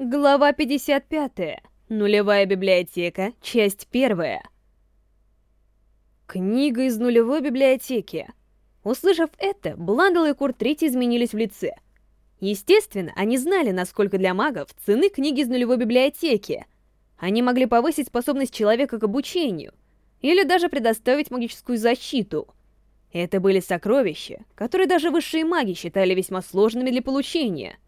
Глава 55. Нулевая библиотека. Часть первая. Книга из нулевой библиотеки. Услышав это, Бландл и Курт Третий изменились в лице. Естественно, они знали, насколько для магов цены книги из нулевой библиотеки. Они могли повысить способность человека к обучению, или даже предоставить магическую защиту. Это были сокровища, которые даже высшие маги считали весьма сложными для получения.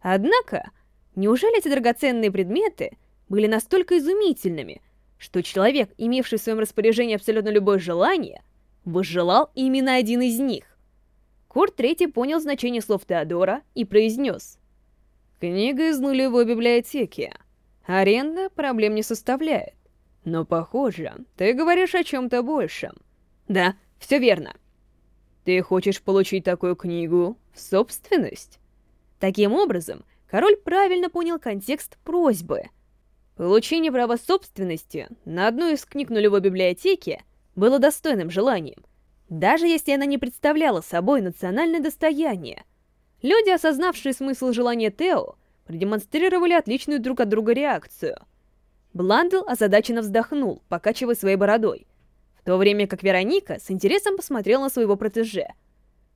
Однако... Неужели эти драгоценные предметы были настолько изумительными, что человек, имевший в своем распоряжении абсолютно любое желание, возжелал именно один из них? Курт Третий понял значение слов Теодора и произнес. «Книга из нулевой библиотеки. Аренда проблем не составляет. Но, похоже, ты говоришь о чем-то большем». «Да, все верно». «Ты хочешь получить такую книгу в собственность?» Таким образом, король правильно понял контекст просьбы. Получение права собственности на одну из книг нулевой библиотеки было достойным желанием, даже если она не представляла собой национальное достояние. Люди, осознавшие смысл желания Тео, продемонстрировали отличную друг от друга реакцию. Бландл озадаченно вздохнул, покачивая своей бородой, в то время как Вероника с интересом посмотрела на своего протеже.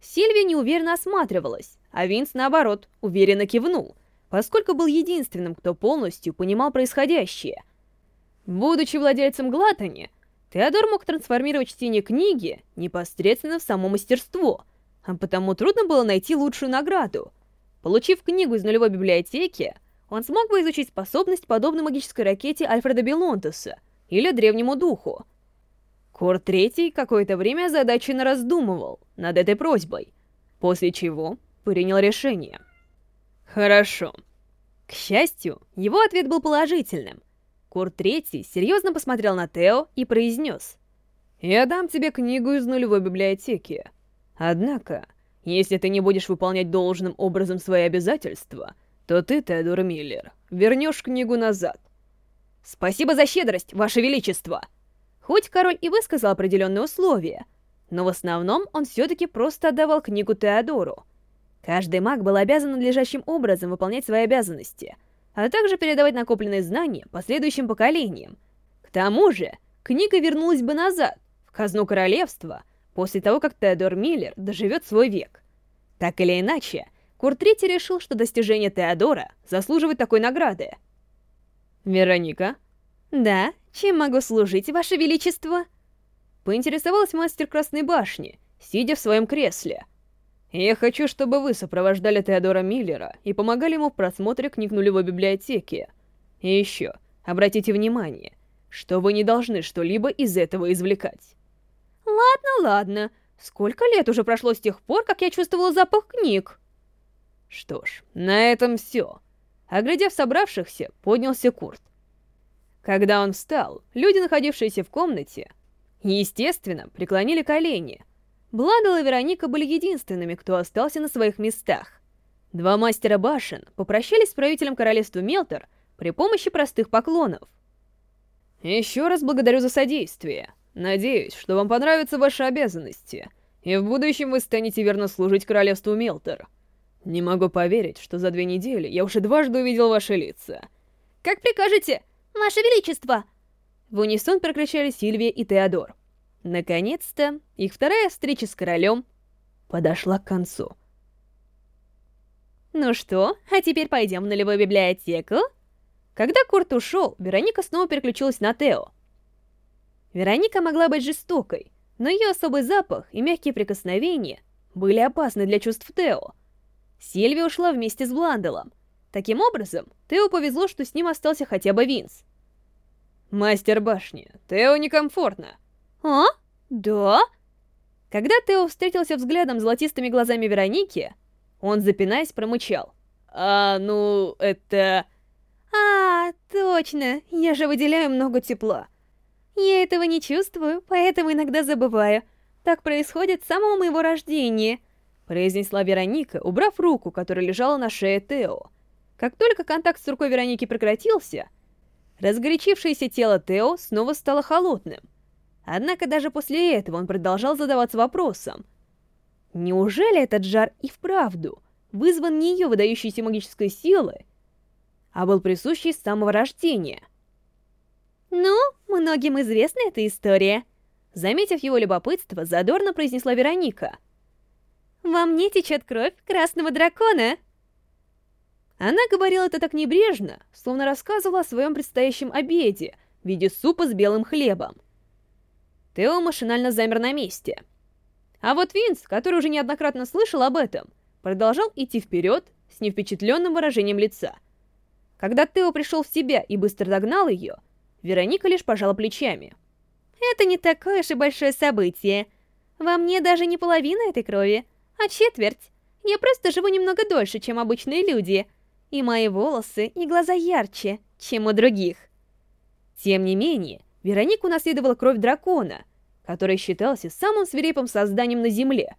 Сильвия неуверенно осматривалась, а Винс, наоборот, уверенно кивнул — поскольку был единственным, кто полностью понимал происходящее. Будучи владельцем Глатани, Теодор мог трансформировать чтение книги непосредственно в само мастерство, а потому трудно было найти лучшую награду. Получив книгу из нулевой библиотеки, он смог бы изучить способность подобной магической ракете Альфреда Белонтуса или Древнему Духу. Кор Третий какое-то время озадаченно раздумывал над этой просьбой, после чего принял решение — Хорошо. К счастью, его ответ был положительным. Курт Третий серьезно посмотрел на Тео и произнес. «Я дам тебе книгу из нулевой библиотеки. Однако, если ты не будешь выполнять должным образом свои обязательства, то ты, Теодор Миллер, вернешь книгу назад». «Спасибо за щедрость, Ваше Величество!» Хоть король и высказал определенные условия, но в основном он все-таки просто отдавал книгу Теодору, Каждый маг был обязан надлежащим образом выполнять свои обязанности, а также передавать накопленные знания последующим поколениям. К тому же, книга вернулась бы назад, в казну королевства, после того, как Теодор Миллер доживет свой век. Так или иначе, Курт Третий решил, что достижение Теодора заслуживает такой награды. «Вероника?» «Да, чем могу служить, Ваше Величество?» Поинтересовалась мастер Красной Башни, сидя в своем кресле — я хочу, чтобы вы сопровождали Теодора Миллера и помогали ему в просмотре книг нулевой библиотеки. И еще, обратите внимание, что вы не должны что-либо из этого извлекать. Ладно, ладно. Сколько лет уже прошло с тех пор, как я чувствовала запах книг? Что ж, на этом все. Оглядев собравшихся, поднялся Курт. Когда он встал, люди, находившиеся в комнате, естественно, преклонили колени — Бладл и Вероника были единственными, кто остался на своих местах. Два мастера башен попрощались с правителем королевства Мелтор при помощи простых поклонов. «Еще раз благодарю за содействие. Надеюсь, что вам понравятся ваши обязанности, и в будущем вы станете верно служить королевству Мелтор. Не могу поверить, что за две недели я уже дважды увидел ваши лица». «Как прикажете, ваше величество!» В унисон прокричали Сильвия и Теодор. Наконец-то, их вторая встреча с королем подошла к концу. Ну что, а теперь пойдем в нулевую библиотеку? Когда Курт ушел, Вероника снова переключилась на Тео. Вероника могла быть жестокой, но ее особый запах и мягкие прикосновения были опасны для чувств Тео. Сильвия ушла вместе с Бланделом. Таким образом, Тео повезло, что с ним остался хотя бы Винс. «Мастер башни, Тео некомфортно», «А? Да?» Когда Тео встретился взглядом золотистыми глазами Вероники, он, запинаясь, промычал. «А, ну, это...» «А, точно, я же выделяю много тепла. Я этого не чувствую, поэтому иногда забываю. Так происходит с самого моего рождения», — произнесла Вероника, убрав руку, которая лежала на шее Тео. Как только контакт с рукой Вероники прекратился, разгорячившееся тело Тео снова стало холодным. Однако даже после этого он продолжал задаваться вопросом. Неужели этот жар и вправду вызван не ее выдающейся магической силой, а был присущий с самого рождения. «Ну, многим известна эта история», — заметив его любопытство, задорно произнесла Вероника. «Во мне течет кровь красного дракона». Она говорила это так небрежно, словно рассказывала о своем предстоящем обеде в виде супа с белым хлебом. Тео машинально замер на месте. А вот Винс, который уже неоднократно слышал об этом, продолжал идти вперед с невпечатленным выражением лица. Когда Тео пришел в себя и быстро догнал ее, Вероника лишь пожала плечами. «Это не такое и большое событие. Во мне даже не половина этой крови, а четверть. Я просто живу немного дольше, чем обычные люди, и мои волосы и глаза ярче, чем у других». Тем не менее, Вероника унаследовала кровь дракона, который считался самым свирепым созданием на Земле,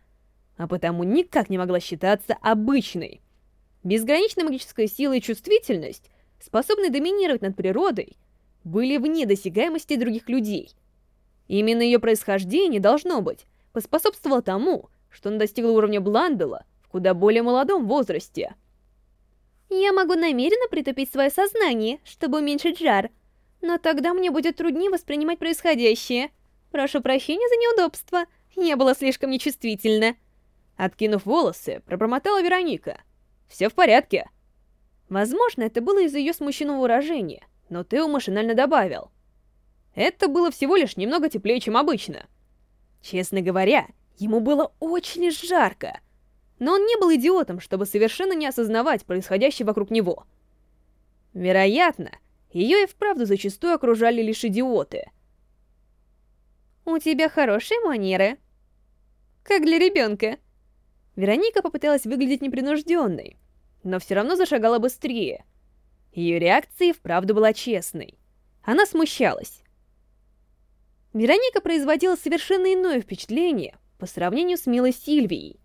а потому никак не могла считаться обычной. Безграничная магическая сила и чувствительность, способные доминировать над природой, были вне досягаемости других людей. Именно ее происхождение, должно быть, поспособствовало тому, что она достигла уровня Бландела в куда более молодом возрасте. Я могу намеренно притупить свое сознание, чтобы уменьшить жар, но тогда мне будет труднее воспринимать происходящее. Прошу прощения за неудобство, я была слишком нечувствительна. Откинув волосы, пробормотала Вероника. «Все в порядке». Возможно, это было из-за ее смущенного выражения, но Тео машинально добавил. Это было всего лишь немного теплее, чем обычно. Честно говоря, ему было очень жарко. Но он не был идиотом, чтобы совершенно не осознавать происходящее вокруг него. Вероятно, ее и вправду зачастую окружали лишь идиоты. «У тебя хорошие манеры. Как для ребенка». Вероника попыталась выглядеть непринужденной, но все равно зашагала быстрее. Ее реакция вправду была честной. Она смущалась. Вероника производила совершенно иное впечатление по сравнению с милой Сильвией.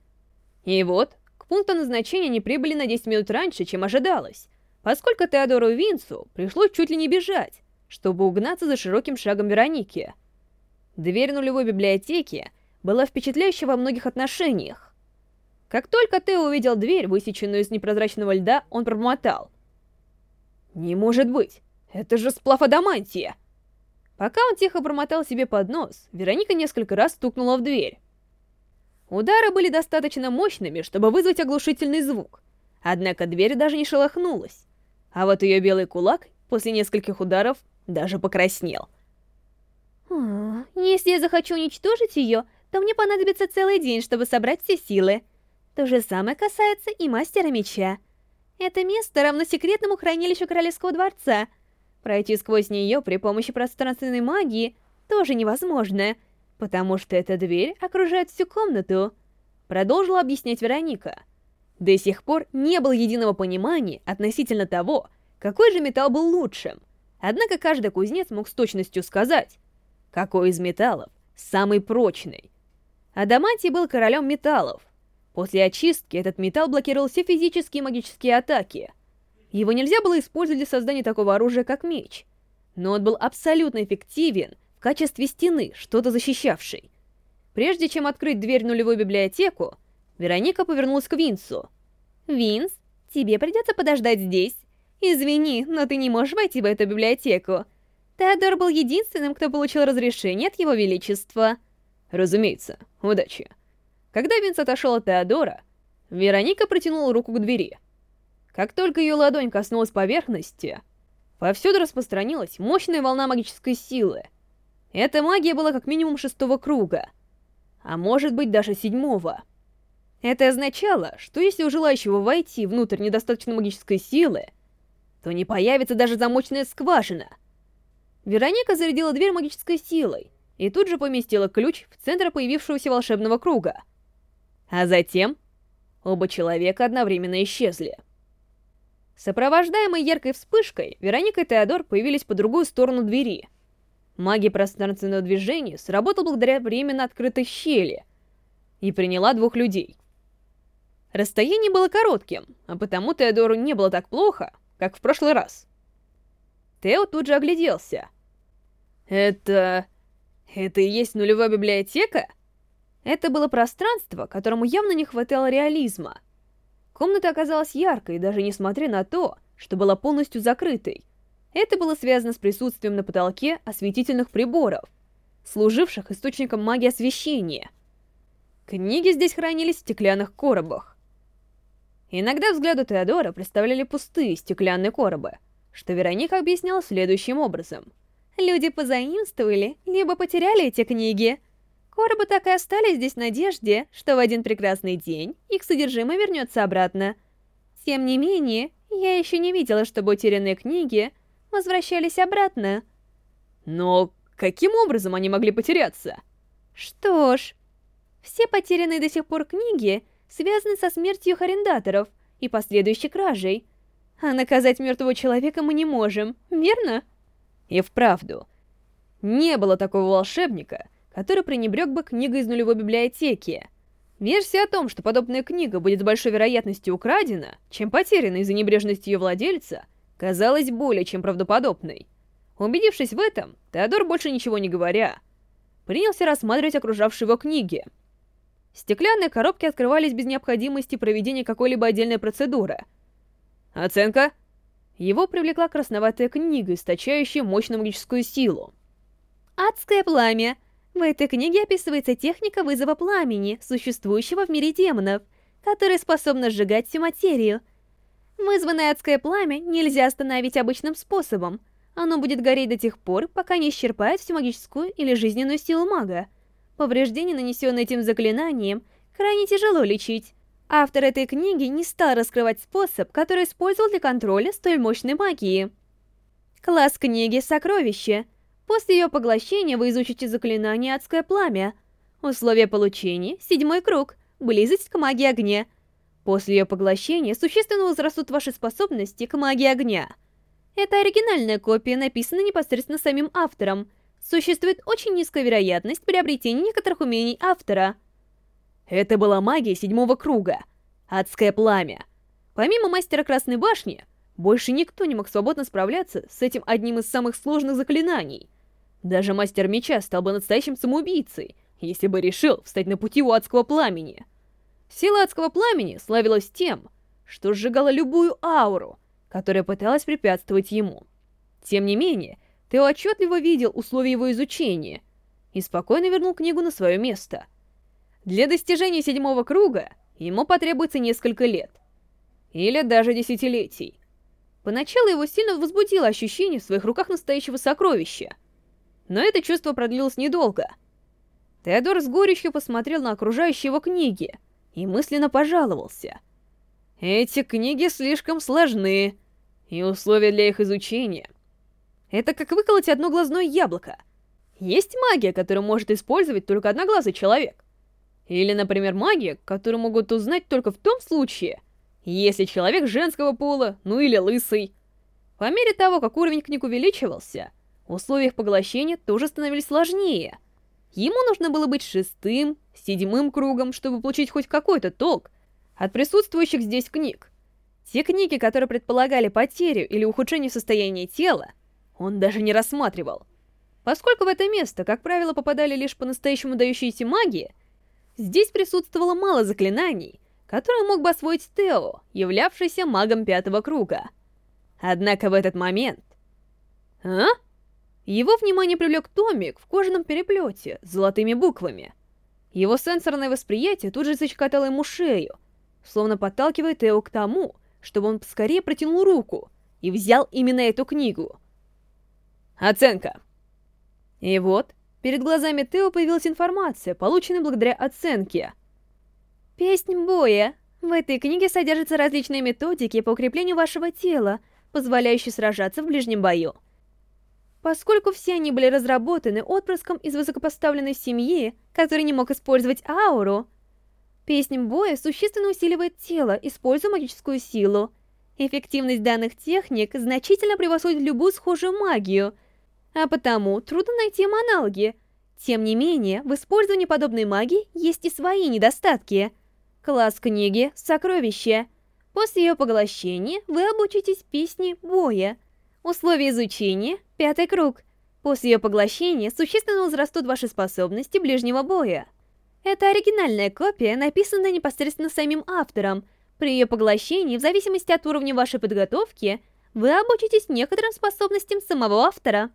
И вот, к пункту назначения они прибыли на 10 минут раньше, чем ожидалось поскольку Теодору Винцу пришлось чуть ли не бежать, чтобы угнаться за широким шагом Вероники. Дверь нулевой библиотеки была впечатляющей во многих отношениях. Как только Тео увидел дверь, высеченную из непрозрачного льда, он пробормотал. «Не может быть! Это же сплав адамантия!» Пока он тихо промотал себе под нос, Вероника несколько раз стукнула в дверь. Удары были достаточно мощными, чтобы вызвать оглушительный звук, однако дверь даже не шелохнулась. А вот ее белый кулак после нескольких ударов даже покраснел. О, если я захочу уничтожить ее, то мне понадобится целый день, чтобы собрать все силы. То же самое касается и Мастера Меча. Это место равно секретному хранилищу Королевского дворца. Пройти сквозь нее при помощи пространственной магии тоже невозможно, потому что эта дверь окружает всю комнату. Продолжила объяснять Вероника. До сих пор не было единого понимания относительно того, какой же металл был лучшим. Однако каждый кузнец мог с точностью сказать, какой из металлов самый прочный. Адамантий был королем металлов. После очистки этот металл блокировал все физические и магические атаки. Его нельзя было использовать для создания такого оружия, как меч. Но он был абсолютно эффективен в качестве стены, что-то защищавшей. Прежде чем открыть дверь в нулевую библиотеку, Вероника повернулась к Винсу. «Винс, тебе придется подождать здесь. Извини, но ты не можешь войти в эту библиотеку. Теодор был единственным, кто получил разрешение от его величества». «Разумеется. Удачи». Когда Винс отошел от Теодора, Вероника протянула руку к двери. Как только ее ладонь коснулась поверхности, повсюду распространилась мощная волна магической силы. Эта магия была как минимум шестого круга, а может быть даже седьмого. Это означало, что если у желающего войти внутрь недостаточно магической силы, то не появится даже замочная скважина. Вероника зарядила дверь магической силой и тут же поместила ключ в центр появившегося волшебного круга. А затем оба человека одновременно исчезли. Сопровождаемые яркой вспышкой, Вероника и Теодор появились по другую сторону двери. Магия пространственного движения сработала благодаря временно открытой щели и приняла двух людей. Расстояние было коротким, а потому Теодору не было так плохо, как в прошлый раз. Тео тут же огляделся. «Это... это и есть нулевая библиотека?» Это было пространство, которому явно не хватало реализма. Комната оказалась яркой, даже несмотря на то, что была полностью закрытой. Это было связано с присутствием на потолке осветительных приборов, служивших источником магии освещения. Книги здесь хранились в стеклянных коробах. Иногда взгляду Теодора представляли пустые стеклянные коробы, что Вероника объясняла следующим образом. Люди позаимствовали, либо потеряли эти книги. Коробы так и остались здесь в надежде, что в один прекрасный день их содержимое вернется обратно. Тем не менее, я еще не видела, чтобы утерянные книги возвращались обратно. Но каким образом они могли потеряться? Что ж, все потерянные до сих пор книги связаны со смертью их арендаторов и последующей кражей. А наказать мертвого человека мы не можем, верно? И вправду, не было такого волшебника, который пренебрег бы книгой из нулевой библиотеки. Версия о том, что подобная книга будет с большой вероятностью украдена, чем потеряна из-за небрежности ее владельца, казалась более чем правдоподобной. Убедившись в этом, Теодор, больше ничего не говоря, принялся рассматривать окружавшие его книги. Стеклянные коробки открывались без необходимости проведения какой-либо отдельной процедуры. Оценка. Его привлекла красноватая книга, источающая мощную магическую силу. Адское пламя. В этой книге описывается техника вызова пламени, существующего в мире демонов, которая способна сжигать всю материю. Вызванное адское пламя нельзя остановить обычным способом. Оно будет гореть до тех пор, пока не исчерпает всю магическую или жизненную силу мага. Повреждения, нанесенные этим заклинанием, крайне тяжело лечить. Автор этой книги не стал раскрывать способ, который использовал для контроля столь мощной магии. Класс книги «Сокровище». После ее поглощения вы изучите заклинание «Адское пламя». Условия получения – седьмой круг, близость к магии огня. После ее поглощения существенно возрастут ваши способности к магии огня. Это оригинальная копия, написанная непосредственно самим автором. Существует очень низкая вероятность приобретения некоторых умений автора. Это была магия седьмого круга. Адское пламя. Помимо Мастера Красной Башни, больше никто не мог свободно справляться с этим одним из самых сложных заклинаний — даже мастер меча стал бы настоящим самоубийцей, если бы решил встать на пути у адского пламени. Сила адского пламени славилась тем, что сжигала любую ауру, которая пыталась препятствовать ему. Тем не менее, Тео отчетливо видел условия его изучения и спокойно вернул книгу на свое место. Для достижения седьмого круга ему потребуется несколько лет. Или даже десятилетий. Поначалу его сильно возбудило ощущение в своих руках настоящего сокровища — но это чувство продлилось недолго. Теодор с горечью посмотрел на окружающие его книги и мысленно пожаловался. Эти книги слишком сложны, и условия для их изучения. Это как выколоть одно глазное яблоко. Есть магия, которую может использовать только одноглазый человек. Или, например, магия, которую могут узнать только в том случае, если человек женского пола, ну или лысый. По мере того, как уровень книг увеличивался, условия поглощения тоже становились сложнее. Ему нужно было быть шестым, седьмым кругом, чтобы получить хоть какой-то толк от присутствующих здесь книг. Те книги, которые предполагали потерю или ухудшение состояния тела, он даже не рассматривал. Поскольку в это место, как правило, попадали лишь по-настоящему дающиеся магии, здесь присутствовало мало заклинаний, которые мог бы освоить Тео, являвшийся магом пятого круга. Однако в этот момент... А? Его внимание привлек томик в кожаном переплете с золотыми буквами. Его сенсорное восприятие тут же зачекотало ему шею, словно подталкивая Тео к тому, чтобы он поскорее протянул руку и взял именно эту книгу. Оценка. И вот, перед глазами Тео появилась информация, полученная благодаря оценке. Песнь боя. В этой книге содержатся различные методики по укреплению вашего тела, позволяющие сражаться в ближнем бою. Поскольку все они были разработаны отпрыском из высокопоставленной семьи, который не мог использовать ауру, песнь боя существенно усиливает тело, используя магическую силу. Эффективность данных техник значительно превосходит любую схожую магию, а потому трудно найти им аналоги. Тем не менее, в использовании подобной магии есть и свои недостатки. Класс книги «Сокровище». После ее поглощения вы обучитесь песне боя — Условия изучения — пятый круг. После ее поглощения существенно возрастут ваши способности ближнего боя. Это оригинальная копия, написанная непосредственно самим автором. При ее поглощении, в зависимости от уровня вашей подготовки, вы обучитесь некоторым способностям самого автора.